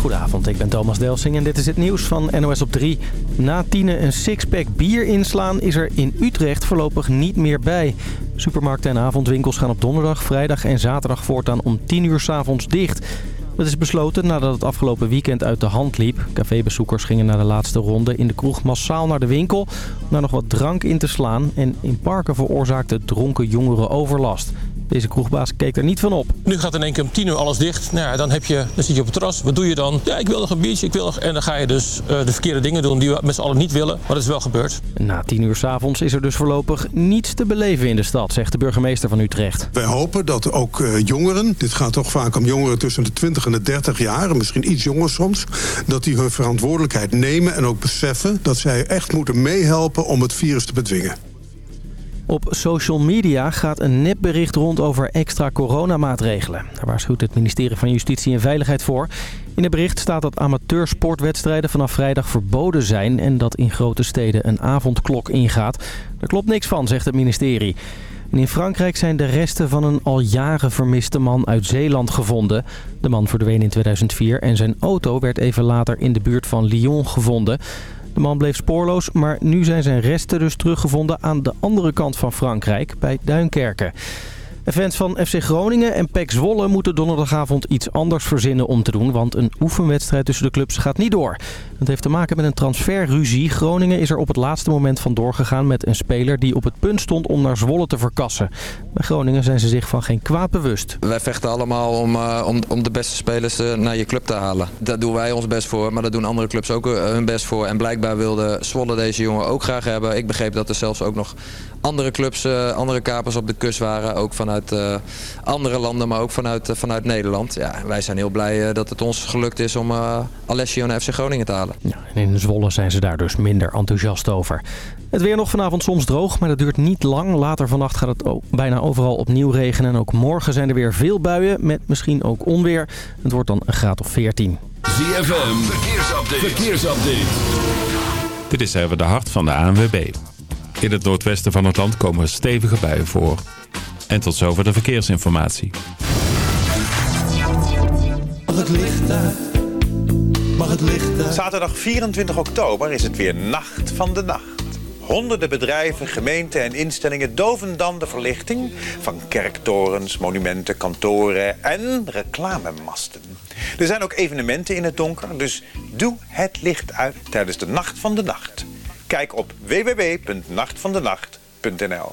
Goedenavond, ik ben Thomas Delsing en dit is het nieuws van NOS op 3. Na tienen een sixpack bier inslaan is er in Utrecht voorlopig niet meer bij. Supermarkten en avondwinkels gaan op donderdag, vrijdag en zaterdag voortaan om 10 uur s'avonds dicht. Dat is besloten nadat het afgelopen weekend uit de hand liep. Cafébezoekers gingen na de laatste ronde in de kroeg massaal naar de winkel... om daar nog wat drank in te slaan. En in parken veroorzaakten dronken jongeren overlast. Deze kroegbaas keek er niet van op. Nu gaat in één keer om tien uur alles dicht. Nou ja, dan, heb je, dan zit je op het terras. Wat doe je dan? Ja, ik wil nog een biertje. Ik wil nog... En dan ga je dus uh, de verkeerde dingen doen die we met z'n allen niet willen. Maar dat is wel gebeurd. Na tien uur s'avonds is er dus voorlopig niets te beleven in de stad, zegt de burgemeester van Utrecht. Wij hopen dat ook uh, jongeren, dit gaat toch vaak om jongeren tussen de 20 en de 30 jaar, misschien iets jonger soms, dat die hun verantwoordelijkheid nemen en ook beseffen dat zij echt moeten meehelpen om het virus te bedwingen. Op social media gaat een nepbericht rond over extra coronamaatregelen. Daar waarschuwt het ministerie van Justitie en Veiligheid voor. In het bericht staat dat amateursportwedstrijden vanaf vrijdag verboden zijn... en dat in grote steden een avondklok ingaat. Daar klopt niks van, zegt het ministerie. En in Frankrijk zijn de resten van een al jaren vermiste man uit Zeeland gevonden. De man verdween in 2004 en zijn auto werd even later in de buurt van Lyon gevonden... De man bleef spoorloos, maar nu zijn zijn resten dus teruggevonden aan de andere kant van Frankrijk, bij Duinkerken. Fans van FC Groningen en PEC Zwolle moeten donderdagavond iets anders verzinnen om te doen. Want een oefenwedstrijd tussen de clubs gaat niet door. Dat heeft te maken met een transferruzie. Groningen is er op het laatste moment van doorgegaan met een speler die op het punt stond om naar Zwolle te verkassen. Bij Groningen zijn ze zich van geen kwaad bewust. Wij vechten allemaal om, uh, om, om de beste spelers uh, naar je club te halen. Daar doen wij ons best voor, maar daar doen andere clubs ook uh, hun best voor. En blijkbaar wilde Zwolle deze jongen ook graag hebben. Ik begreep dat er zelfs ook nog andere clubs, andere kapers op de kust waren. Ook vanuit andere landen, maar ook vanuit, vanuit Nederland. Ja, wij zijn heel blij dat het ons gelukt is om Alessio naar FC Groningen te halen. Ja, en in Zwolle zijn ze daar dus minder enthousiast over. Het weer nog vanavond soms droog, maar dat duurt niet lang. Later vannacht gaat het bijna overal opnieuw regenen. En ook morgen zijn er weer veel buien, met misschien ook onweer. Het wordt dan een graad of 14. ZFM, verkeersupdate. verkeersupdate. Dit is even de hart van de ANWB. In het noordwesten van het land komen stevige buien voor. En tot zover de verkeersinformatie. Het licht uit? Mag het licht uit? Zaterdag 24 oktober is het weer Nacht van de Nacht. Honderden bedrijven, gemeenten en instellingen doven dan de verlichting van kerktorens, monumenten, kantoren en reclamemasten. Er zijn ook evenementen in het donker, dus doe het licht uit tijdens de Nacht van de Nacht. Kijk op www.nachtvandenacht.nl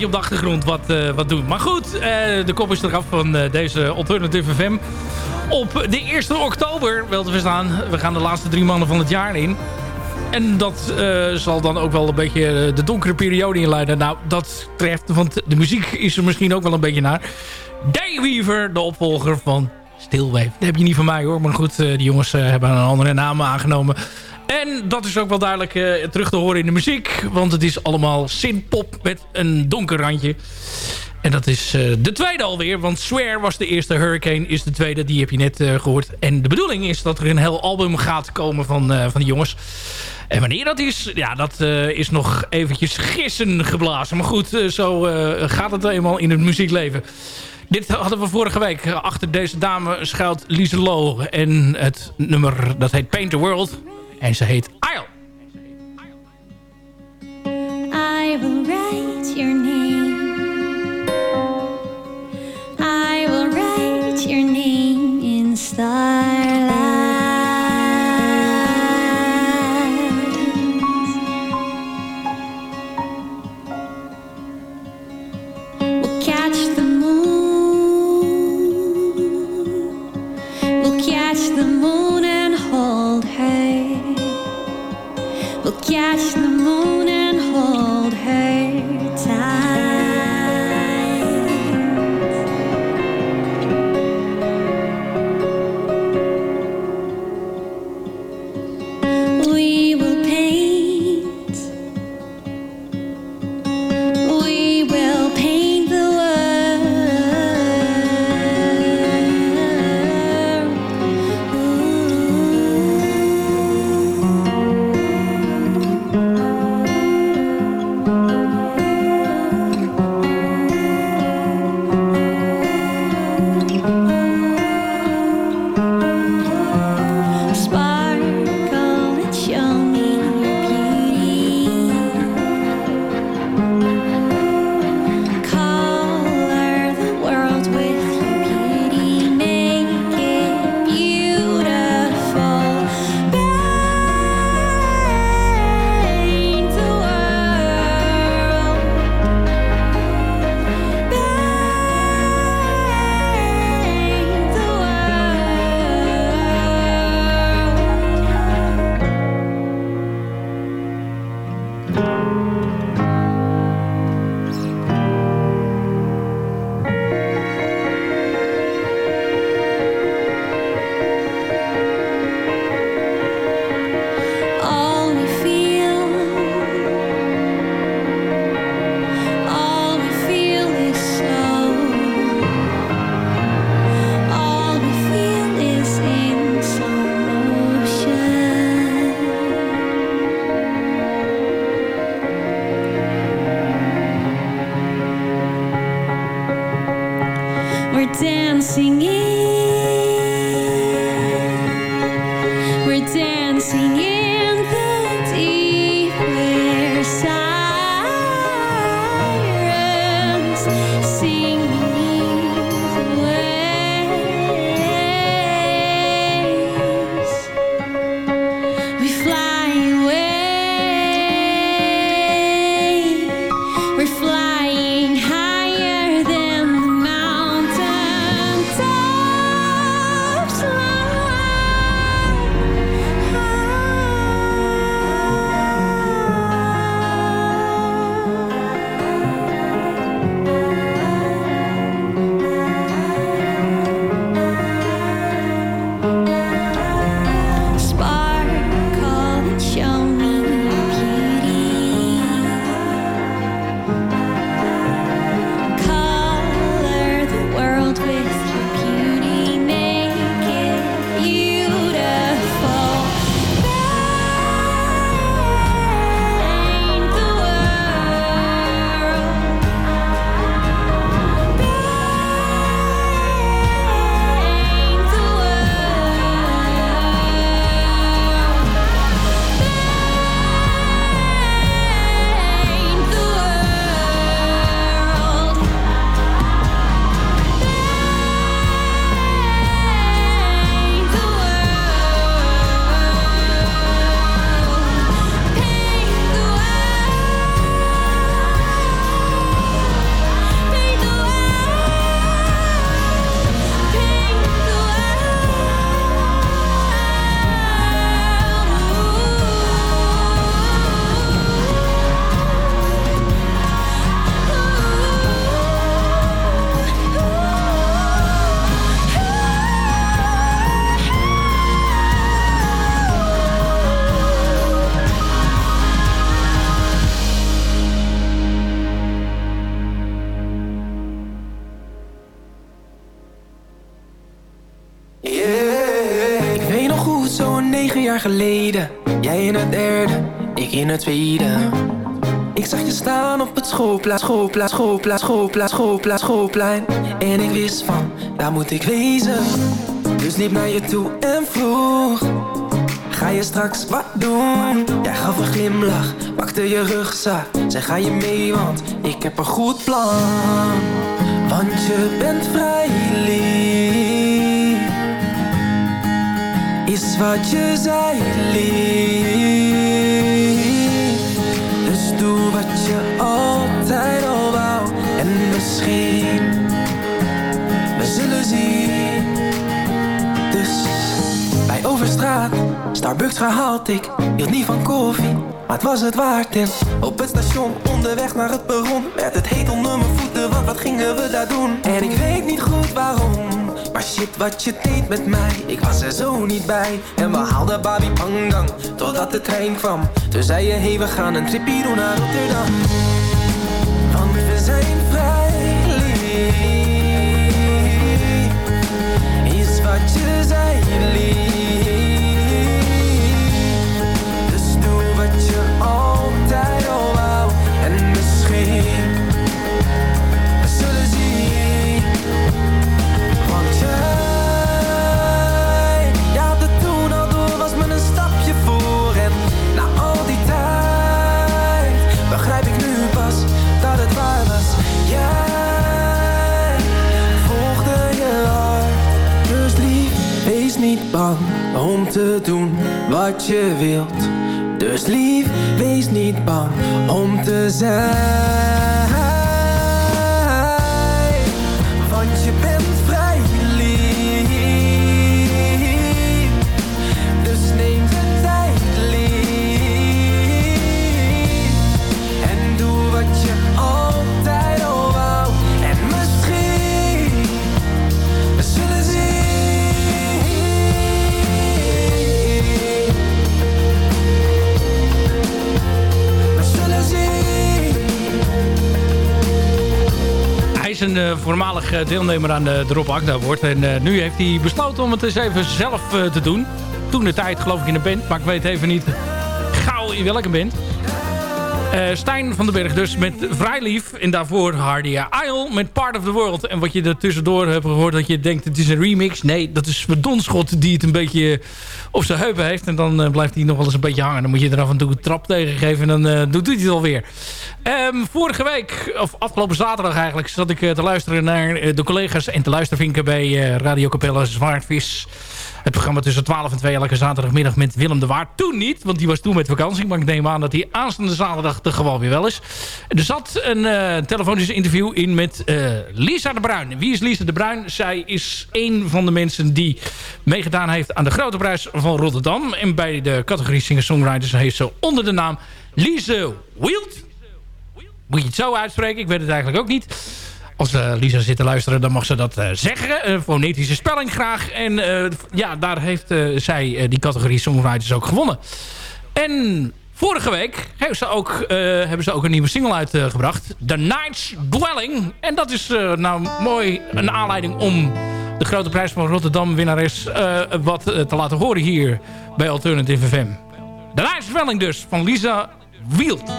op de achtergrond wat, eh, wat doen. Maar goed, eh, de kop is eraf van eh, deze Alternative FM. Op de 1 oktober, wel te verstaan, we gaan de laatste drie maanden van het jaar in. En dat zal dan ook wel een beetje de donkere periode inleiden. Nou, dat treft, want de muziek is er misschien ook wel een beetje naar. Dayweaver, de opvolger van Stilwave. Dat heb je niet van mij hoor, maar goed, die jongens hebben een andere naam aangenomen. En dat is ook wel duidelijk eh, terug te horen in de muziek. Want het is allemaal synthpop met een donker randje. En dat is eh, de tweede alweer. Want Swear was de eerste, Hurricane is de tweede. Die heb je net eh, gehoord. En de bedoeling is dat er een heel album gaat komen van, eh, van die jongens. En wanneer dat is, ja, dat is nog eventjes gissen geblazen. Maar goed, zo gaat het eenmaal in het muziekleven. Dit hadden we vorige week. Achter deze dame schuilt Lise. En het nummer, dat heet Paint the World. En ze heet Isle. I will write your name. I will write your name in starlight. Schoolplein, schoolplein, schoolplein, schoolplein, schoolplein. En ik wist van, daar moet ik wezen. Dus liep naar je toe en vroeg, ga je straks wat doen? Jij gaf een glimlach, pakte je rugzak, zei ga je mee, want ik heb een goed plan. Want je bent vrij lief, is wat je zei lief. Bij Overstraat, Starbucks gehaald ik Hield niet van koffie, maar het was het waard. En op het station, onderweg naar het perron Werd het heet onder mijn voeten, want wat gingen we daar doen? En ik weet niet goed waarom Maar shit wat je deed met mij Ik was er zo niet bij. En we haalden Babi Pangang Totdat de trein kwam. Toen zei je, hey we gaan een tripje doen naar Rotterdam om te doen wat je wilt. Dus lief, wees niet bang om te zijn. Een eh, voormalig eh, deelnemer aan de Drop Agda wordt. En eh, nu heeft hij besloten om het eens even zelf eh, te doen. Toen de tijd geloof ik in een band. Maar ik weet even niet gauw in welke band. Eh Stijn van den Berg dus met Vrijlief. En daarvoor Hardy Isle met Part of the World. En wat je er tussendoor hebt gehoord dat je denkt het is een remix. Nee, dat is Donschot die het een beetje op zijn heupen heeft. En dan eh, blijft hij nog wel eens een beetje hangen. Dan moet je er af en toe een trap tegen geven en dan eh, doet hij het alweer. Ehm vorige week, of afgelopen zaterdag eigenlijk, zat ik te luisteren naar de collega's en te luistervinken bij eh, Radio Capella Zwaardvis. Het programma tussen 12 en 2 elke zaterdagmiddag met Willem de Waard. Toen niet, want die was toen met vakantie. Maar ik neem aan dat hij aanstaande zaterdag er gewoon weer wel is. Er zat een eh telefonisch interview in met eh, Lisa de Bruin. Wie is Lisa de Bruin? Zij is een van de mensen die meegedaan heeft aan de Grote Prijs van Rotterdam. En bij de categorie Singer-Songwriters heeft ze onder de naam Lise Wild. Moet je het zo uitspreken? Ik weet het eigenlijk ook niet. Als eh, Lisa zit te luisteren, dan mag ze dat eh, zeggen. Een fonetische spelling graag. En eh, ja, daar heeft eh, zij eh, die categorie Songwriters ook gewonnen. En vorige week hebben ze ook, eh, hebben ze ook een nieuwe single uitgebracht. The Night's Dwelling. En dat is eh, nou mooi een aanleiding om de Grote Prijs van Rotterdam winnares eh, wat eh, te laten horen hier bij Alternative FM. The Night's Dwelling dus, van Lisa Wield.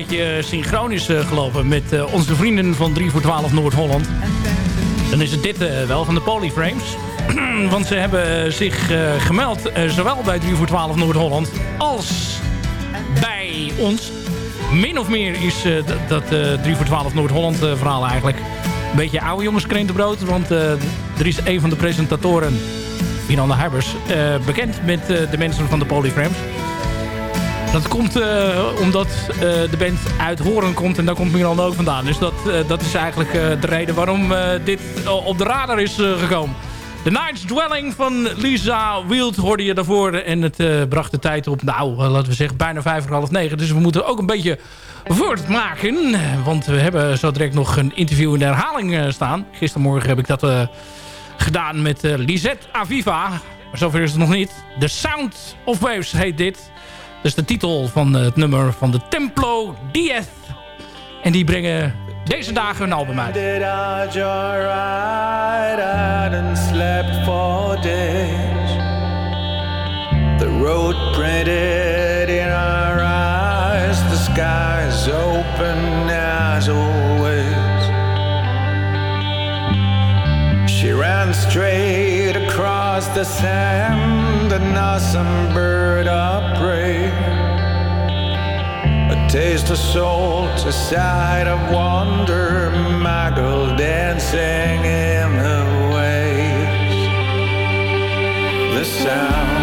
Beetje eh, synchroon is eh, gelopen met eh, onze vrienden van 3 voor 12 Noord-Holland... dan is het dit wel van de Polyframes. Want ze hebben zich gemeld, zowel bij 3 voor 12 Noord-Holland als bij ons. Min of meer is dat, dat eh, 3 voor 12 Noord-Holland verhaal eigenlijk een beetje oude jongens krentenbrood. Want er is een van de presentatoren, Miranda Huibers, eh, bekend met de mensen van de Polyframes. Dat komt eh, omdat eh, de band uit Horen komt en daar komt Miranda ook vandaan. Dus dat, eh, dat is eigenlijk de reden waarom dit op de radar is gekomen. The Night's Dwelling van Lisa Wield hoorde je daarvoor. En het bracht de tijd op, nou, laten we zeggen, bijna vijf voor half negen. Dus we moeten ook een beetje voortmaken. Want we hebben zo direct nog een interview in de herhaling eh, staan. Gistermorgen heb ik dat gedaan met Lisette Aviva. Maar zover is het nog niet. The Sound of Waves heet dit. Is de titel van het nummer van de Templo Dieth. En die brengen deze dagen een album uit. Did I hadn't slept for days. The road printed in our eyes. The sky's open as always. She ran straight across the sand, an awesome bird of prey. A taste of salt, a sight of wonder, my girl dancing in the waves. The sound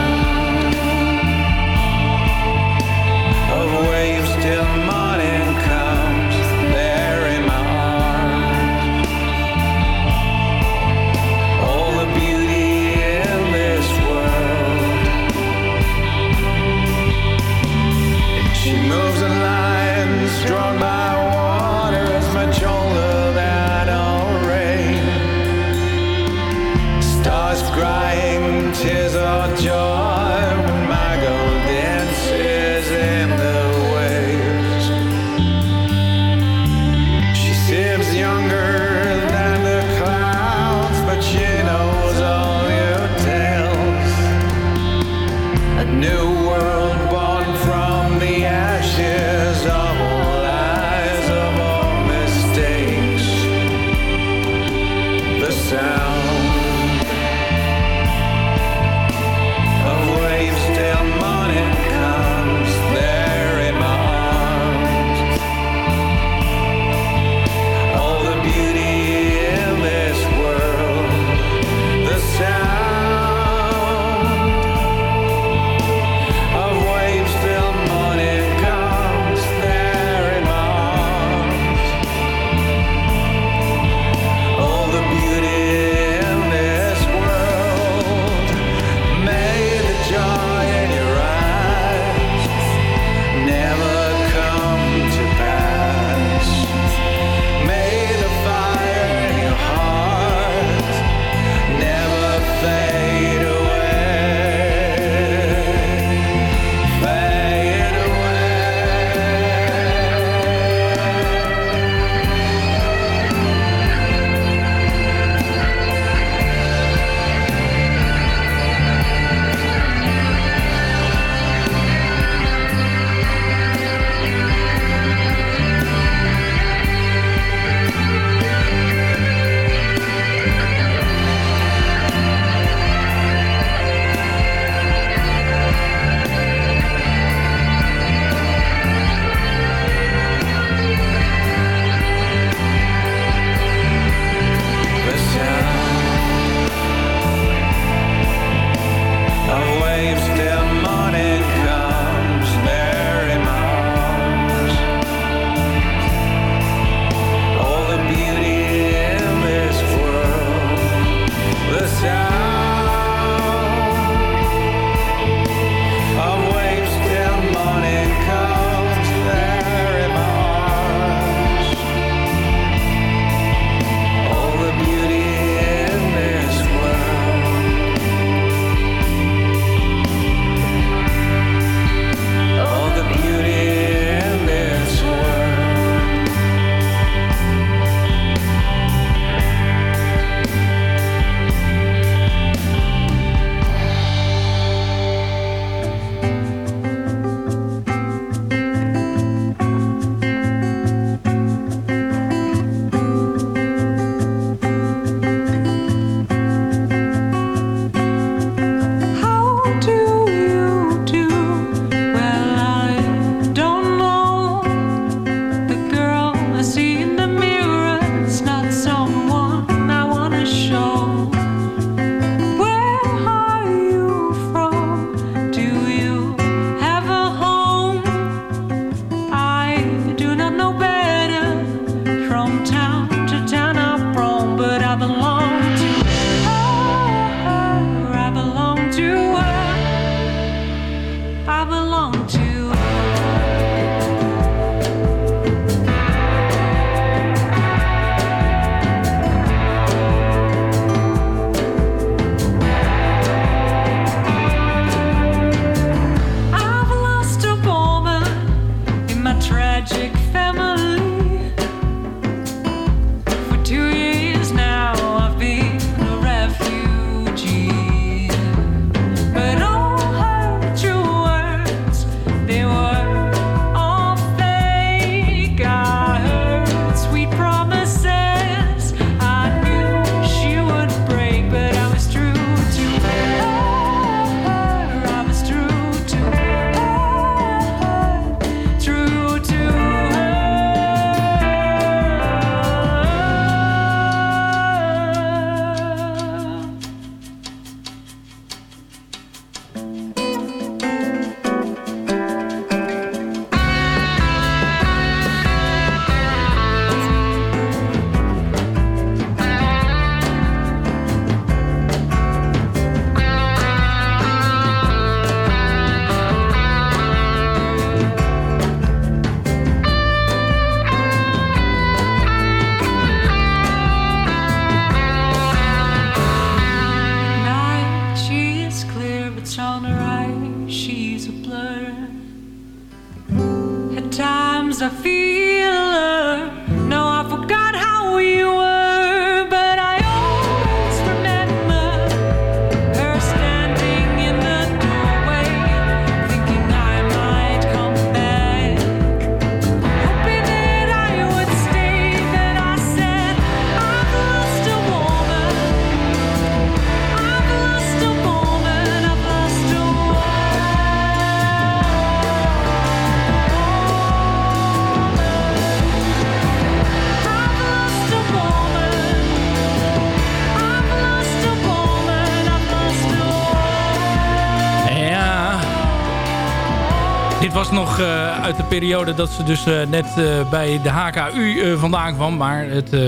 uit de periode dat ze dus eh, net eh, bij de HKU eh, vandaan kwam. Maar het, eh,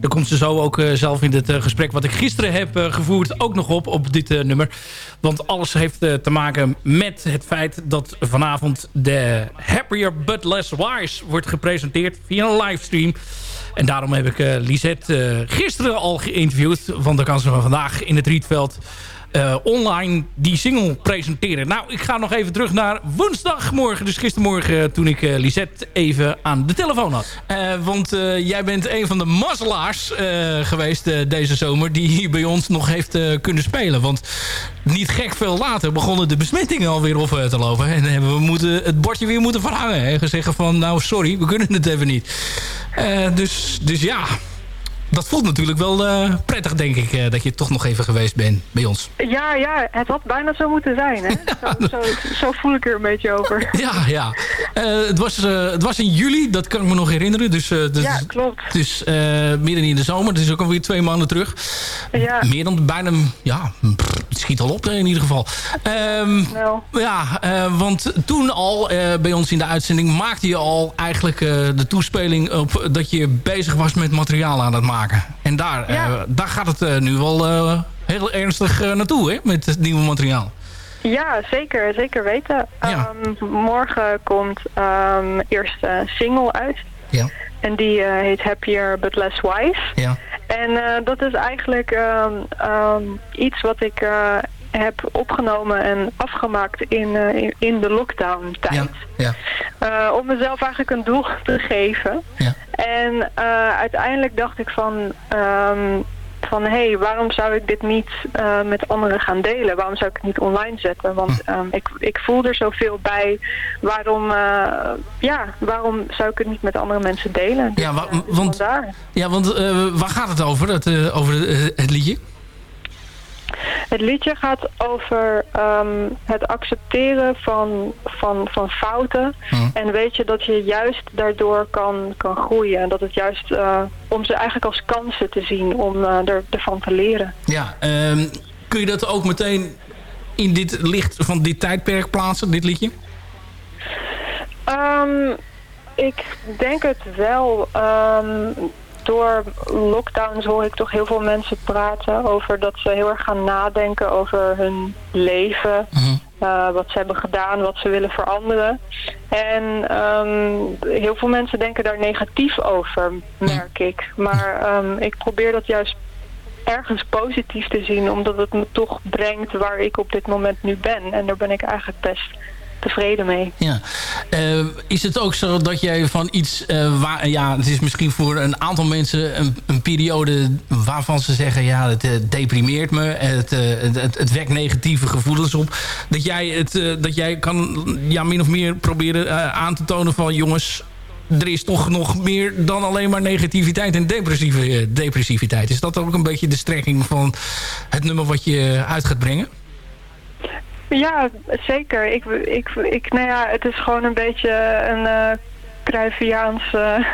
daar komt ze zo ook eh, zelf in het eh, gesprek wat ik gisteren heb eh, gevoerd ook nog op, op dit eh, nummer. Want alles heeft eh, te maken met het feit dat vanavond de Happier But Less Wise wordt gepresenteerd via een livestream. En daarom heb ik eh, Lisette eh, gisteren al geïnterviewd. Want dan kan ze vandaag in het Rietveld eh, online die single presenteren. Nou, ik ga nog even terug naar woensdagmorgen. Dus gistermorgen eh, toen ik eh, Lisette even aan de telefoon had. Want jij bent een van de mazzelaars geweest deze zomer... die hier bij ons nog heeft kunnen spelen. Want niet gek veel later begonnen de besmettingen alweer op te lopen. En hebben we moeten, het bordje weer moeten verhangen. En zeggen van, nou sorry, we kunnen het even niet. Dus, dus ja, dat voelt natuurlijk wel eh, prettig, denk ik, eh, dat je toch nog even geweest bent bij ons. Ja, ja, het had bijna zo moeten zijn, hè? Zo, zo, zo voel ik er een beetje over. Ja, ja. Eh, het, was, het was in juli, dat kan ik me nog herinneren. Dus, dat Ja, klopt. Dus midden in de zomer, dat is ook alweer twee maanden terug. Ja. Meer dan bijna, ja, pff, het schiet al op in ieder geval. Ehm, Ja, want toen al bij ons in de uitzending maakte je al eigenlijk de toespeling op dat je bezig was met materiaal aan het maken. En daar, eh, daar gaat het eh, nu wel eh, heel ernstig naartoe, hè, met het nieuwe materiaal. Ja, zeker, zeker weten. Ehm, morgen komt um, eerste single uit. Ja. En die heet Happier But Less Wise. Ja. En dat is eigenlijk ehm, iets wat ik heb opgenomen en afgemaakt in, eh, in, in de lockdown tijd. Ja. Eh, om mezelf eigenlijk een doel te geven. En eh, uiteindelijk dacht ik van... ehm, van hé, hey, waarom zou ik dit niet met anderen gaan delen? Waarom zou ik het niet online zetten? Want ehm, ik, ik voel er zoveel bij. Waarom, ja, waarom zou ik het niet met andere mensen delen? Dus, Ja, wa- eh, dus want, vandaar. ja, want waar gaat het over, het, over het liedje? Het liedje gaat over ehm, het accepteren van, van, van fouten. En weet je dat je juist daardoor kan, kan groeien. En dat het juist eh, om ze eigenlijk als kansen te zien om eh, er, ervan te leren. Ja, ehm, kun je dat ook meteen in dit licht van dit tijdperk plaatsen, dit liedje? Ehm, ik denk het wel. Door lockdowns hoor ik toch heel veel mensen praten over dat ze heel erg gaan nadenken over hun leven. eh, wat ze hebben gedaan, wat ze willen veranderen. En ehm, heel veel mensen denken daar negatief over, merk ik. Maar ehm, ik probeer dat juist ergens positief te zien, omdat het me toch brengt waar ik op dit moment nu ben. En daar ben ik eigenlijk best tevreden mee. Ja. Eh, is het ook zo dat jij van iets... eh, waar, ja, het is misschien voor een aantal mensen een, een periode waarvan ze zeggen... ja, het eh, deprimeert me, het, het, het, wekt negatieve gevoelens op. Dat jij, het, dat jij kan ja, min of meer proberen aan te tonen van... jongens, er is toch nog meer dan alleen maar negativiteit en depressieve, depressiviteit. Is dat ook een beetje de strekking van het nummer wat je uit gaat brengen? Ja, zeker. Ik, ik, ik, nou ja, het is gewoon een beetje een Cruyffiaanse,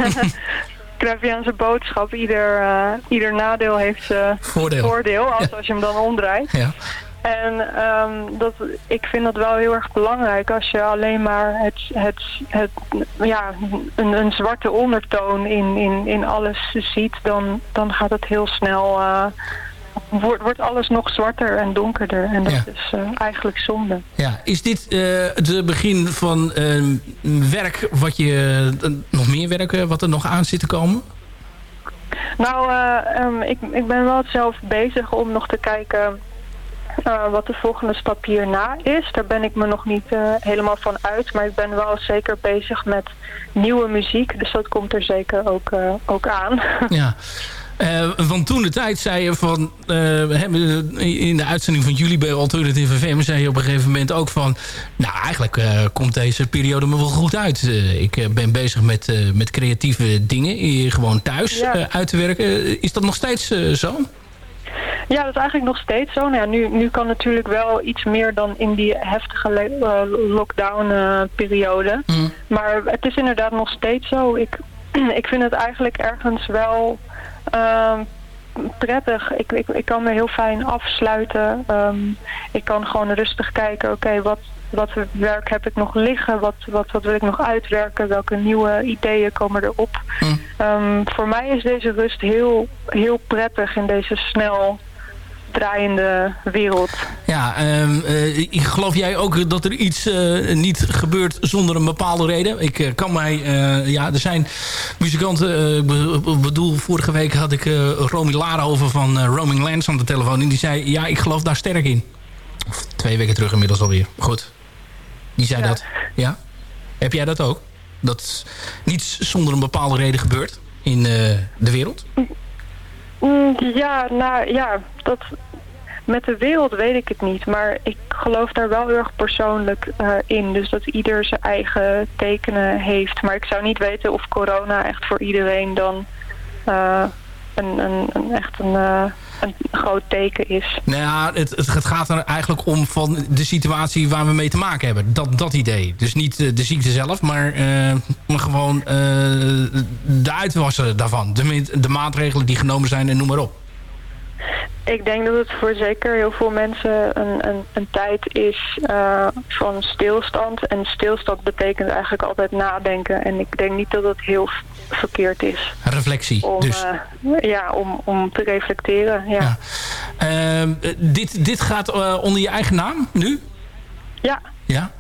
Cruyffiaanse boodschap. Ieder, eh, ieder nadeel heeft zijn Voordeel. als, als je hem dan omdraait. Ja. En ehm, dat, ik vind dat wel heel erg belangrijk als je alleen maar het, het, het, ja, een, een zwarte ondertoon in, in, in alles ziet, dan, dan gaat het heel snel, wordt, wordt alles nog zwarter en donkerder. En dat Ja. is eh, eigenlijk zonde. Ja, is dit eh, het begin van eh, werk wat je... nog meer werk wat er nog aan zit te komen? Nou, eh, ehm, ik, ik ben wel zelf bezig om nog te kijken wat de volgende stap hierna is. Daar ben ik me nog niet helemaal van uit. Maar ik ben wel zeker bezig met nieuwe muziek. Dus dat komt er zeker ook, ook aan. Ja. Eh, want toen de tijd zei je van... eh, we hebben in de uitzending van jullie bij Alternative FM... zei je op een gegeven moment ook van... nou, eigenlijk eh, komt deze periode me wel goed uit. Eh, ik eh, ben bezig met, eh, met creatieve dingen... hier gewoon thuis Ja. eh, uit te werken. Is dat nog steeds eh, zo? Ja, dat is eigenlijk nog steeds zo. Nou ja, nu, nu kan natuurlijk wel iets meer dan in die heftige lockdown-periode. Maar het is inderdaad nog steeds zo. Ik, ik vind het eigenlijk ergens wel ehm, prettig. Ik, ik, ik kan me heel fijn afsluiten. Ehm, ik kan gewoon rustig kijken, oké, wat, wat werk heb ik nog liggen? Wat, wat, wat wil ik nog uitwerken? Welke nieuwe ideeën komen erop? Ehm, voor mij is deze rust heel, heel prettig in deze snel draaiende wereld. Ja, ehm, eh, ik geloof jij ook dat er iets eh, niet gebeurt zonder een bepaalde reden? Ik eh, kan mij... ja, er zijn muzikanten... ik be- be- bedoel, vorige week had ik Romy Lara over van Roaming Lands aan de telefoon. En die zei, ja, ik geloof daar sterk in. Of twee weken terug inmiddels alweer. Goed. Die zei dat. Ja? Heb jij dat ook? Dat niets zonder een bepaalde reden gebeurt in de wereld? Mm, Ja, nou ja, dat, met de wereld weet ik het niet. Maar ik geloof daar wel heel erg persoonlijk eh, in. Dus dat ieder zijn eigen tekenen heeft. Maar ik zou niet weten of corona echt voor iedereen dan eh, een, een, een, echt een, eh, een groot teken is. Nou ja, het, het gaat er eigenlijk om van de situatie waar we mee te maken hebben. Dat, dat idee. Dus niet eh, de ziekte zelf, maar, eh, maar gewoon eh, de uitwassen daarvan. De, de maatregelen die genomen zijn en noem maar op. Ik denk dat het voor zeker heel veel mensen een, een, een tijd is van stilstand. En stilstand betekent eigenlijk altijd nadenken. En ik denk niet dat het heel verkeerd is. Reflectie Om, dus. eh, ja, om, om te reflecteren. Ja. Ehm, eh, dit, dit gaat eh, onder je eigen naam nu? Ja. Ja?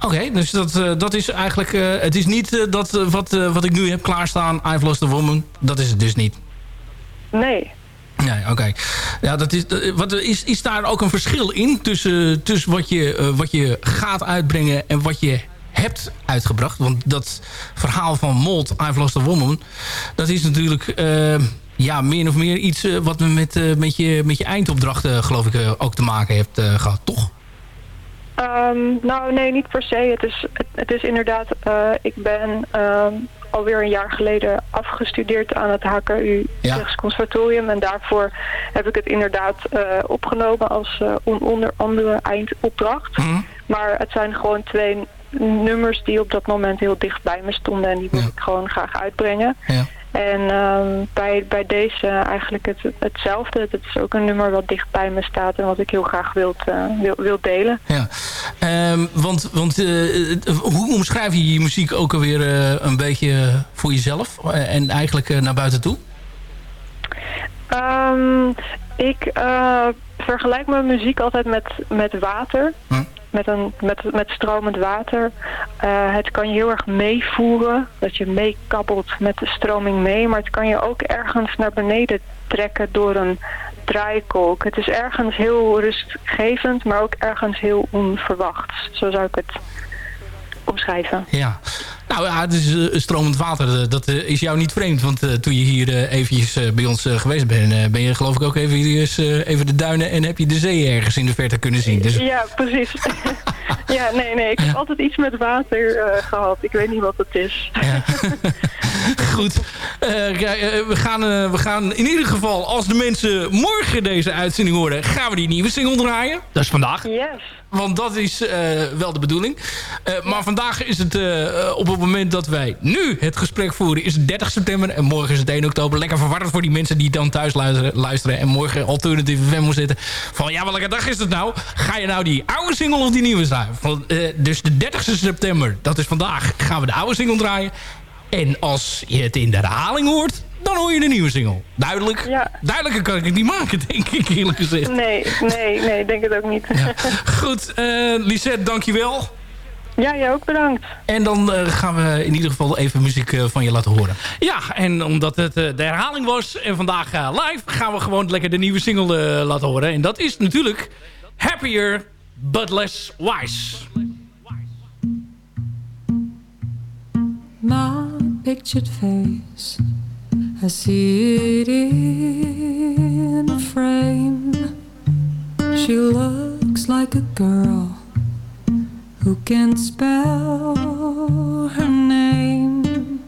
Oké, dus dat, eh, dat is eigenlijk... het is niet dat wat, wat ik nu heb klaarstaan, I've Lost a Woman. Dat is het dus niet. Nee. Nee, oké. Ja, dat is, wat, is, is daar ook een verschil in tussen, tussen wat, je, wat je gaat uitbrengen en wat je hebt uitgebracht? Want dat verhaal van Mold, I've Lost a Woman, dat is natuurlijk eh, ja, meer of meer iets eh, wat met, eh, met, je, met je eindopdrachten geloof ik ook te maken hebt eh, gehad, toch? Ehm, nou, nee, niet per se. Het is, het, het is inderdaad, ik ben ehm, alweer een jaar geleden afgestudeerd aan het HKU Ja. Utrechts Conservatorium. En daarvoor heb ik het inderdaad opgenomen als on- onder andere eindopdracht. Maar het zijn gewoon twee nummers die op dat moment heel dicht bij me stonden. En die wil ik gewoon graag uitbrengen. Ja. En ehm, bij, bij deze eigenlijk het, hetzelfde. Het is ook een nummer wat dicht bij me staat en wat ik heel graag wil, wil, wil delen. Ja, Ehm, want, want eh, eh, hoe omschrijf je je muziek ook alweer eh, een beetje voor jezelf eh, en eigenlijk eh, naar buiten toe? Ehm, ik eh, vergelijk mijn muziek altijd met, met water. Met, een, met, met stromend water. Eh, het kan je heel erg meevoeren. Dat je meekabbelt met de stroming mee. Maar het kan je ook ergens naar beneden trekken door een draaikolk. Het is ergens heel rustgevend, maar ook ergens heel onverwachts. Zo zou ik het omschrijven. Ja. Nou ja, het is eh, stromend water. eh, Dat eh, is jou niet vreemd. Want toen je hier eventjes bij ons geweest bent... ben je geloof ik ook even, even de duinen... en heb je de zee ergens in de verte kunnen zien. Dus Ja, precies. ja, nee, nee. Ik heb altijd iets met water eh, gehad. Ik weet niet wat het is. goed. Eh, kijk, eh, we, gaan, we gaan in ieder geval... als de mensen morgen deze uitzending horen... gaan we die nieuwe single draaien. Dat is vandaag. Yes. Want dat is eh, wel de bedoeling. Eh, maar vandaag is het eh, op het moment dat wij nu het gesprek voeren... is het 30 september en morgen is het 1 oktober. Lekker verwarrend voor die mensen die dan thuis luisteren, luisteren... en morgen alternatieve FM moeten zitten. Van ja, welke dag is het nou? Ga je nou die oude single of die nieuwe draaien? Dus de 30 september, dat is vandaag, gaan we de oude single draaien. En als je het in de herhaling hoort... dan hoor je de nieuwe single. Duidelijk. Duidelijker kan ik het niet maken, denk ik eerlijk gezegd. Nee, nee, nee, denk het ook niet. Goed, eh Lisette, dankjewel. Ja, jij ook bedankt. En dan eh, gaan we in ieder geval even muziek eh, van je laten horen. Ja, en omdat het de herhaling was en vandaag live... gaan we gewoon lekker de nieuwe single laten horen. En dat is natuurlijk Happier But Less Wise. Pictured face, I see it in a frame. She looks like a girl who can spell her name.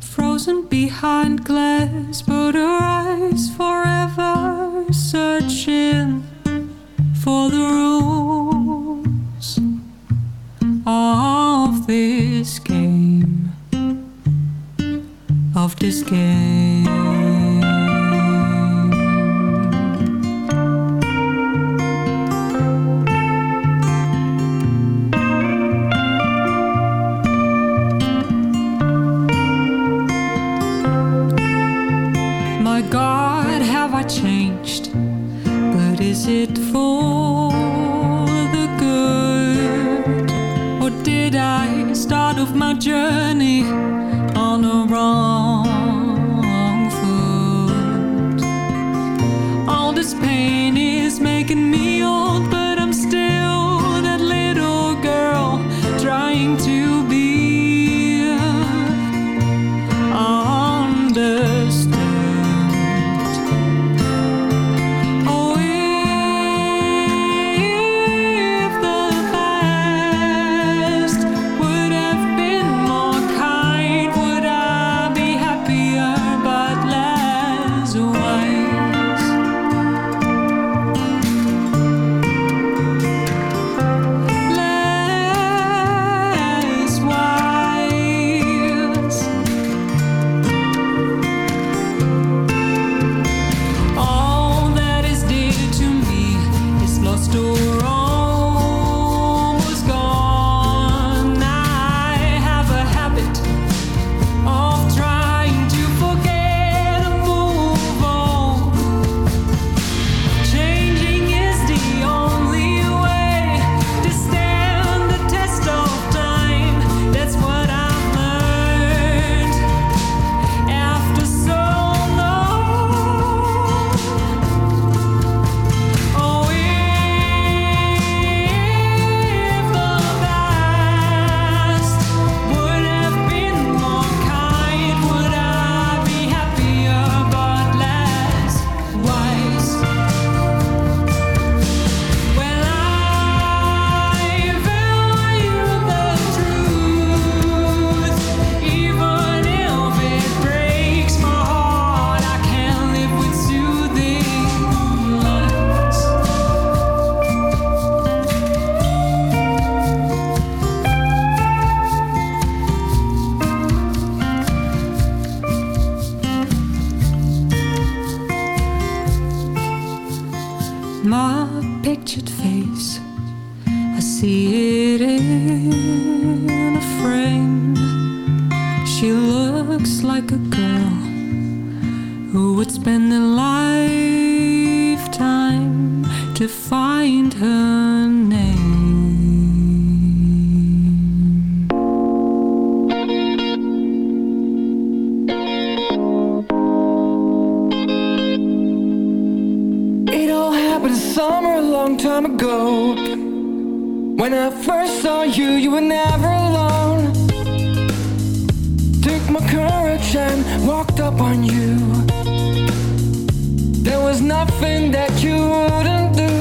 Frozen behind glass, but her eyes forever searching for the rules of this game. Of this game. Time ago. When I first saw you, you were never alone. Took my courage and walked up on you. There was nothing that you wouldn't do.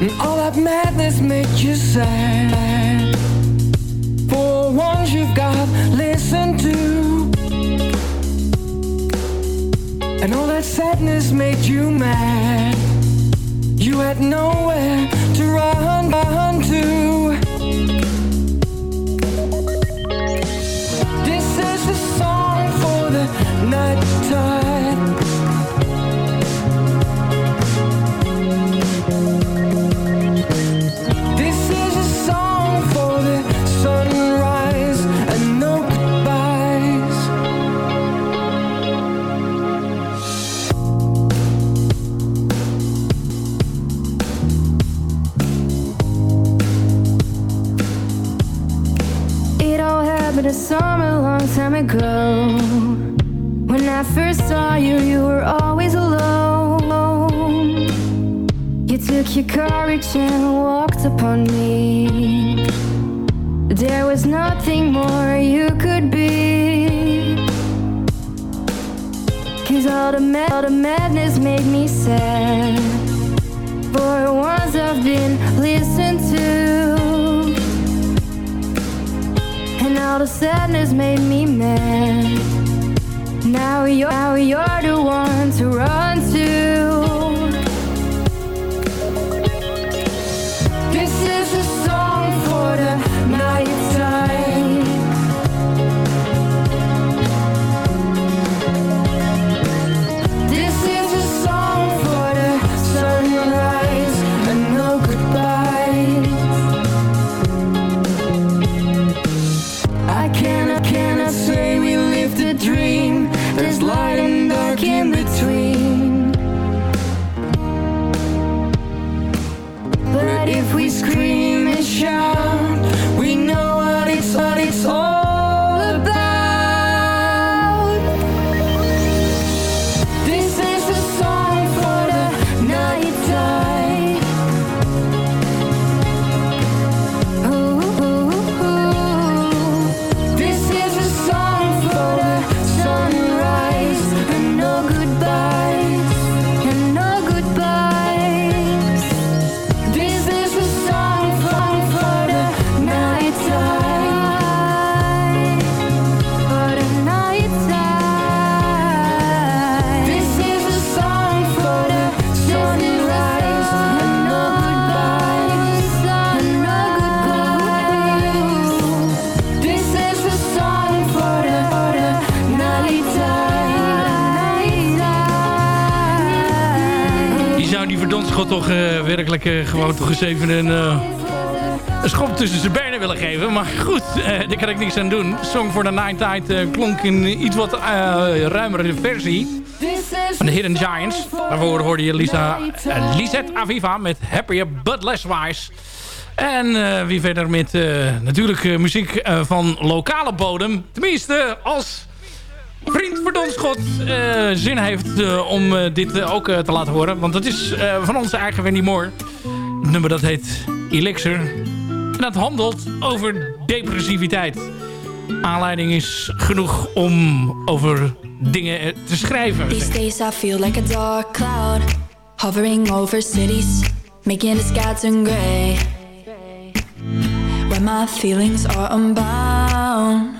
And all that madness made you sad. For once you've got listened to. And all that sadness made you mad. You had nowhere to run, run time ago. When I first saw you, you were always alone. You took your courage and walked upon me. There was nothing more you could be. Cause all the, ma- all the madness made me sad. For once I've been listened to. All the sadness made me mad. Now you're, now you're werkelijk eh, gewoon toch eens even een, eh, een schop tussen zijn benen willen geven. Maar goed, eh, daar kan ik niks aan doen. Song the Night Tide klonk in iets wat ruimere versie van de Hidden Giants. Daarvoor hoorde je Lisa, Lisette Aviva met Happier But Less Wise. En wie verder met natuurlijk muziek van lokale bodem. Tenminste, als vriend Verdonschot eh zin heeft eh, om eh, dit ook te laten horen. Want dat is van onze eigen Wendy Moore. Het nummer dat heet Elixir. En dat handelt over depressiviteit. Aanleiding is genoeg om over dingen te schrijven. These days I feel like a dark cloud hovering over cities, making the sky turn gray. Where my feelings are unbound.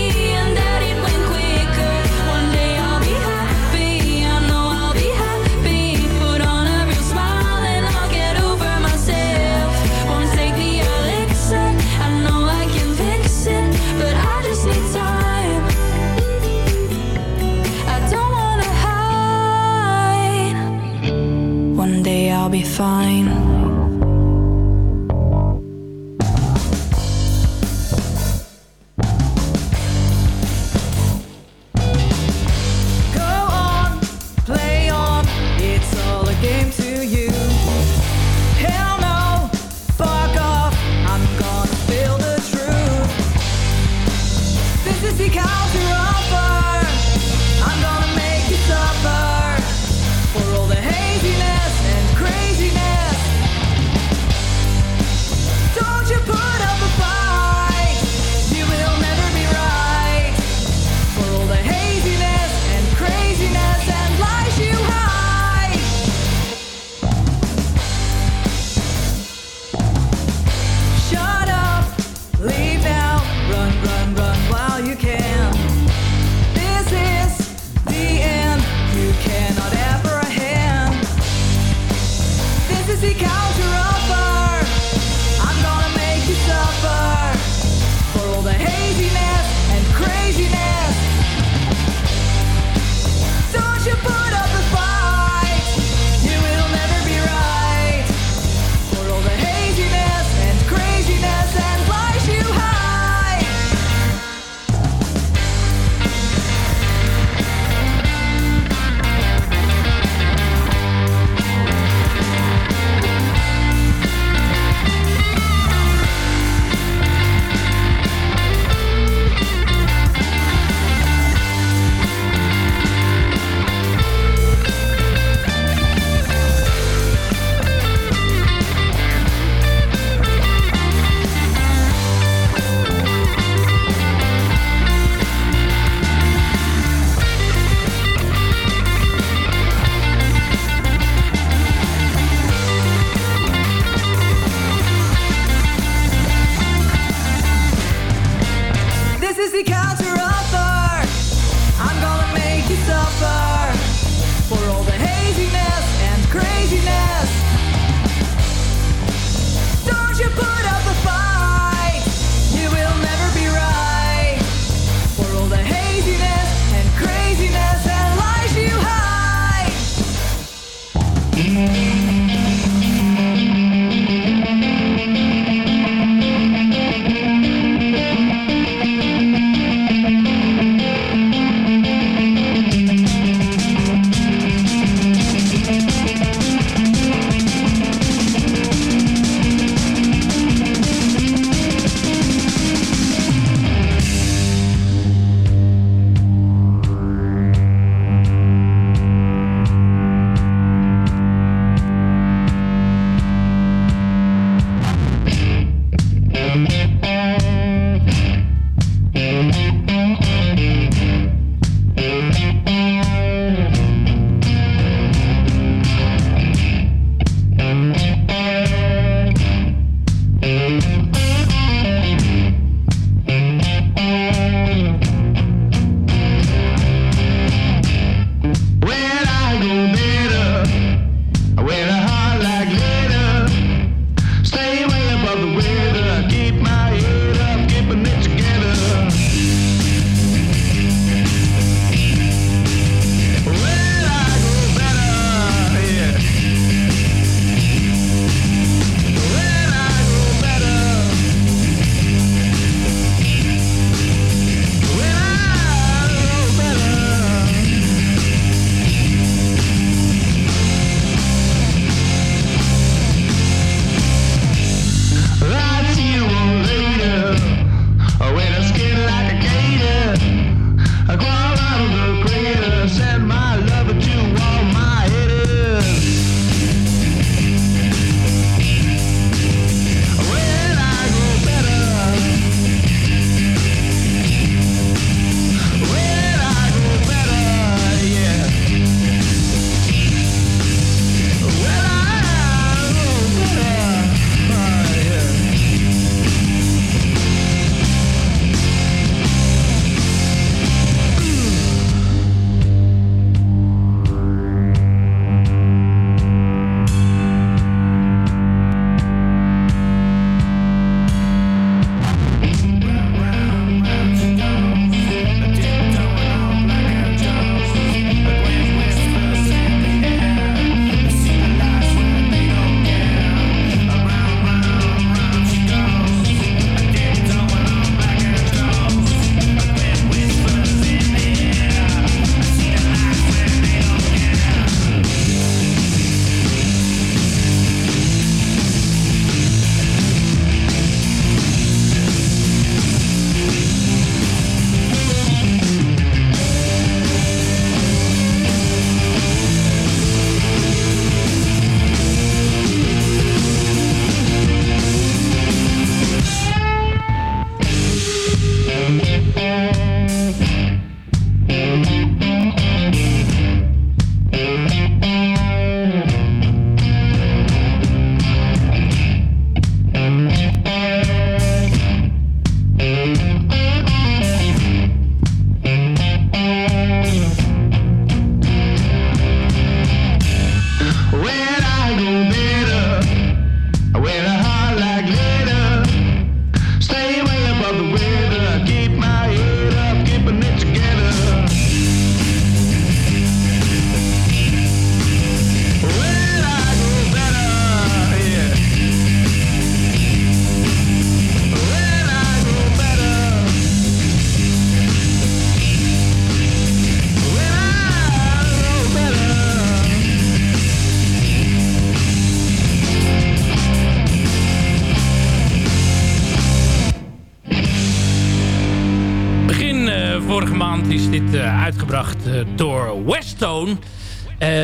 be fine.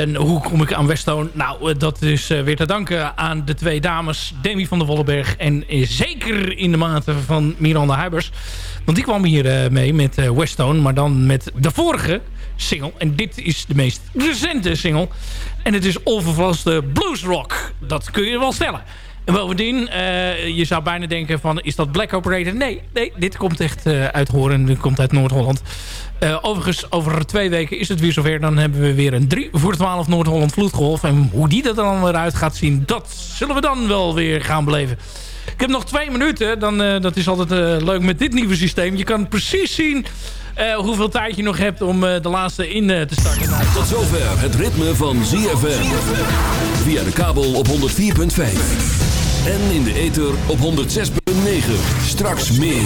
En hoe kom ik aan Westone? Nou, eh, dat is eh, weer te danken aan de twee dames, Demi van der Wollenberg... en zeker in de mate van Miranda Huibers. Want die kwam hier eh, mee met Westone, maar dan met de vorige single. En dit is de meest recente single. En het is onvervalste bluesrock. Dat kun je wel stellen. En bovendien, je zou bijna denken van, is dat Black Operator? Nee, nee dit komt echt uit Horen. Dit komt uit Noord-Holland. Eh, overigens, over twee weken is het weer zover. Dan hebben we weer een 3 voor 12 Noord-Holland vloedgolf. En hoe die er dan weer uit gaat zien, dat zullen we dan wel weer gaan beleven. Ik heb nog twee minuten. Dan, eh, dat is altijd eh, leuk met dit nieuwe systeem. Je kan precies zien eh, hoeveel tijd je nog hebt om eh, de laatste in eh, te starten. Tot zover het ritme van ZFM. Via de kabel op 104.5. En in de ether op 106.9. Straks meer.